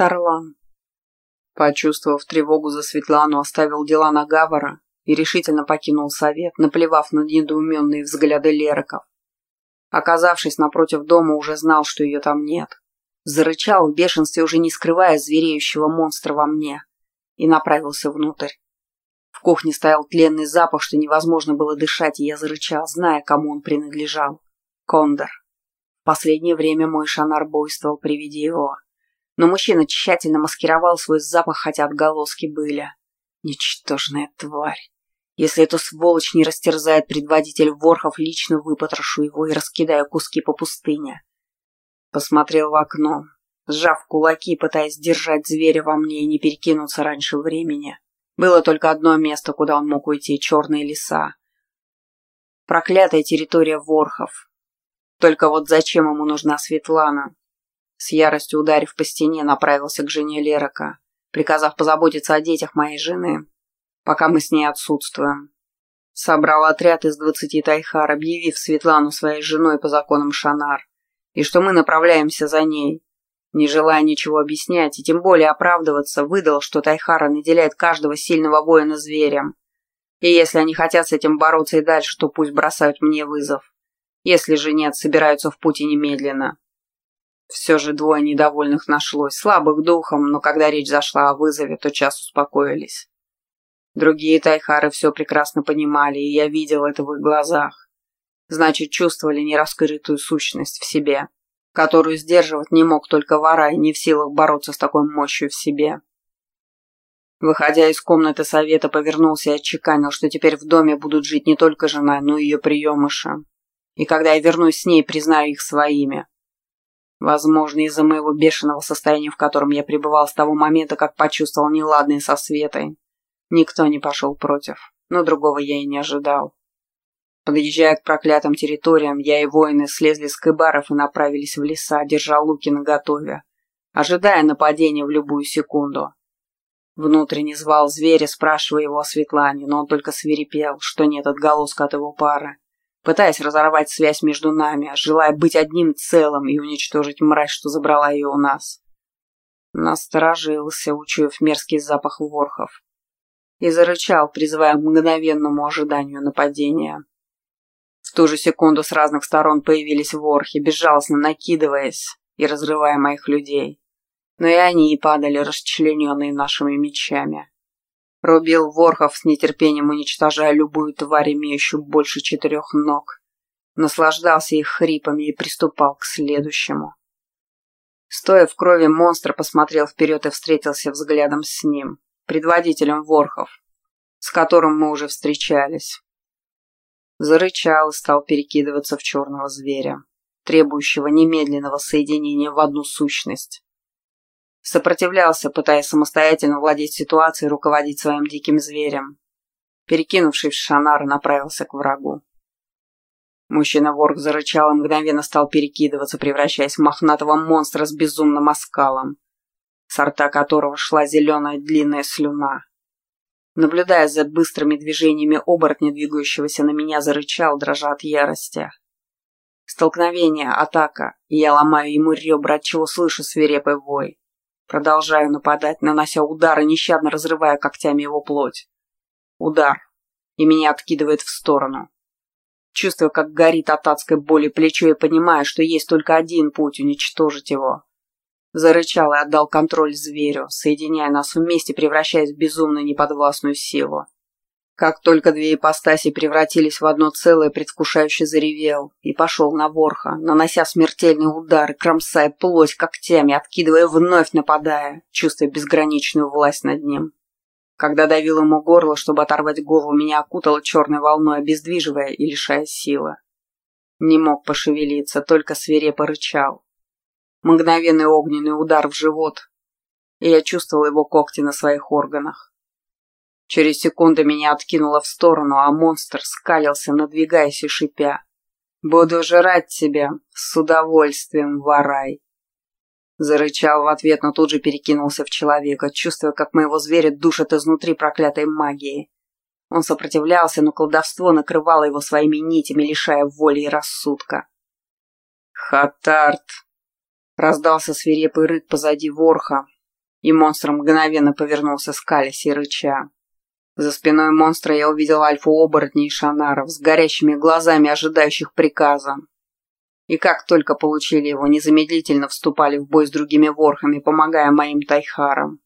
Тарлан. Почувствовав тревогу за Светлану, оставил дела на Гавара и решительно покинул совет, наплевав на недоуменные взгляды Лероков. Оказавшись напротив дома, уже знал, что ее там нет. Зарычал в бешенстве, уже не скрывая звереющего монстра во мне, и направился внутрь. В кухне стоял тленный запах, что невозможно было дышать, и я зарычал, зная, кому он принадлежал. Кондор. В последнее время мой шанар бойствовал при виде его. Но мужчина тщательно маскировал свой запах, хотя отголоски были. Ничтожная тварь. Если эту сволочь не растерзает предводитель Ворхов, лично выпотрошу его и раскидаю куски по пустыне. Посмотрел в окно, сжав кулаки, пытаясь держать зверя во мне и не перекинуться раньше времени. Было только одно место, куда он мог уйти — черные леса. Проклятая территория Ворхов. Только вот зачем ему нужна Светлана? С яростью ударив по стене, направился к жене Лерока, приказав позаботиться о детях моей жены, пока мы с ней отсутствуем. Собрал отряд из двадцати тайхар, объявив Светлану своей женой по законам Шанар, и что мы направляемся за ней. Не желая ничего объяснять и тем более оправдываться, выдал, что Тайхара наделяет каждого сильного воина зверем. И если они хотят с этим бороться и дальше, то пусть бросают мне вызов. Если же нет, собираются в пути немедленно. Все же двое недовольных нашлось, слабых духом, но когда речь зашла о вызове, то час успокоились. Другие тайхары все прекрасно понимали, и я видел это в их глазах. Значит, чувствовали нераскрытую сущность в себе, которую сдерживать не мог только Варай, не в силах бороться с такой мощью в себе. Выходя из комнаты совета, повернулся и отчеканил, что теперь в доме будут жить не только жена, но и ее приемыша. И когда я вернусь с ней, признаю их своими. Возможно, из-за моего бешеного состояния, в котором я пребывал с того момента, как почувствовал неладное со Светой, Никто не пошел против, но другого я и не ожидал. Подъезжая к проклятым территориям, я и воины слезли с кыбаров и направились в леса, держа луки наготове, ожидая нападения в любую секунду. Внутренне звал зверя, спрашивая его о Светлане, но он только свирепел, что нет отголоска от его пары, пытаясь разорвать связь между нами, желая быть одним целым и уничтожить мразь, что забрала ее у нас. Насторожился, учуяв мерзкий запах ворхов и зарычал, призывая к мгновенному ожиданию нападения. В ту же секунду с разных сторон появились ворхи, безжалостно накидываясь и разрывая моих людей. Но и они и падали, расчлененные нашими мечами. Рубил ворхов с нетерпением, уничтожая любую тварь, имеющую больше четырех ног. Наслаждался их хрипами и приступал к следующему. Стоя в крови монстра, посмотрел вперед и встретился взглядом с ним предводителем Ворхов, с которым мы уже встречались. Зарычал и стал перекидываться в черного зверя, требующего немедленного соединения в одну сущность. Сопротивлялся, пытаясь самостоятельно владеть ситуацией и руководить своим диким зверем. Перекинувшись в Шанар, направился к врагу. Мужчина-ворк зарычал и мгновенно стал перекидываться, превращаясь в мохнатого монстра с безумным оскалом с рта которого шла зеленая длинная слюна. Наблюдая за быстрыми движениями оборотня, двигающегося на меня, зарычал, дрожа от ярости. Столкновение, атака, и я ломаю ему ребра, от чего слышу свирепый вой. Продолжаю нападать, нанося удары, нещадно разрывая когтями его плоть. Удар, и меня откидывает в сторону. Чувствуя, как горит от адской боли плечо, и понимаю, что есть только один путь уничтожить его. Зарычал и отдал контроль зверю, соединяя нас вместе, превращаясь в безумно неподвластную силу. Как только две ипостаси превратились в одно целое, предвкушающе заревел и пошел на ворха, нанося смертельные удары, кромсая плоть когтями, откидывая вновь нападая, чувствуя безграничную власть над ним. Когда давил ему горло, чтобы оторвать голову, меня окутало черной волной, обездвиживая и лишая силы. Не мог пошевелиться, только свирепо рычал, Мгновенный огненный удар в живот, и я чувствовал его когти на своих органах. Через секунду меня откинуло в сторону, а монстр скалился, надвигаясь и шипя. «Буду жрать тебя с удовольствием, варай!» Зарычал в ответ, но тут же перекинулся в человека, чувствуя, как моего зверя душат изнутри проклятой магии. Он сопротивлялся, но колдовство накрывало его своими нитями, лишая воли и рассудка. «Хатарт!» Раздался свирепый рык позади ворха, И монстр мгновенно повернулся скалясь и рыча. За спиной монстра я увидел альфу-оборотней и шанаров с горящими глазами, ожидающих приказа. И как только получили его, незамедлительно вступали в бой с другими ворхами, помогая моим тайхарам.